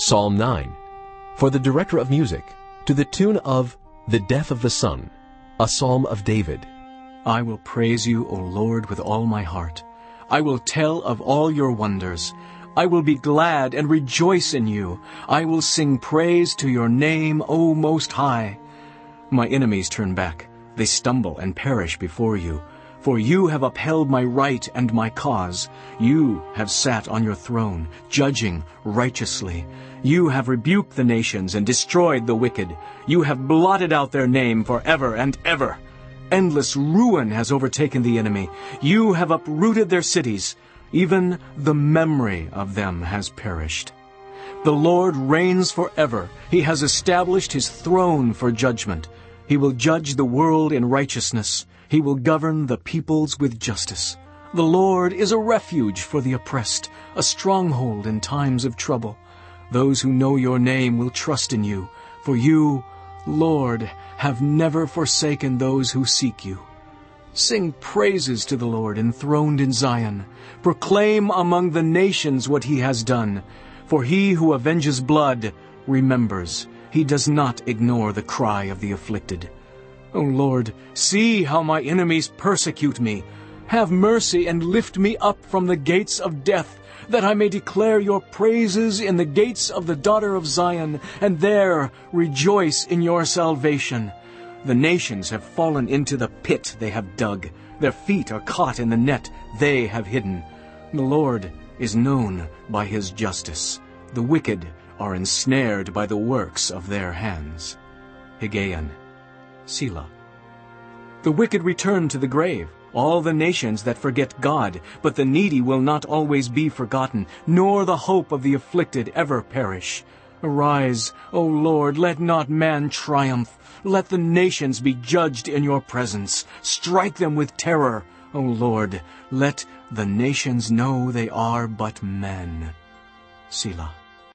Psalm 9. For the director of music, to the tune of The Death of the Son, a psalm of David. I will praise you, O Lord, with all my heart. I will tell of all your wonders. I will be glad and rejoice in you. I will sing praise to your name, O Most High. My enemies turn back. They stumble and perish before you. For you have upheld my right and my cause. You have sat on your throne, judging righteously. You have rebuked the nations and destroyed the wicked. You have blotted out their name for ever and ever. Endless ruin has overtaken the enemy. You have uprooted their cities. Even the memory of them has perished. The Lord reigns forever. He has established his throne for judgment. He will judge the world in righteousness. He will govern the peoples with justice. The Lord is a refuge for the oppressed, a stronghold in times of trouble. Those who know your name will trust in you, for you, Lord, have never forsaken those who seek you. Sing praises to the Lord enthroned in Zion. Proclaim among the nations what he has done. For he who avenges blood remembers. He does not ignore the cry of the afflicted. O Lord, see how my enemies persecute me. Have mercy and lift me up from the gates of death, that I may declare your praises in the gates of the daughter of Zion, and there rejoice in your salvation. The nations have fallen into the pit they have dug. Their feet are caught in the net they have hidden. The Lord is known by his justice. The wicked are ensnared by the works of their hands. Higgaion. Selah. The wicked return to the grave, all the nations that forget God, but the needy will not always be forgotten, nor the hope of the afflicted ever perish. Arise, O Lord, let not man triumph. Let the nations be judged in your presence. Strike them with terror, O Lord. Let the nations know they are but men. Selah.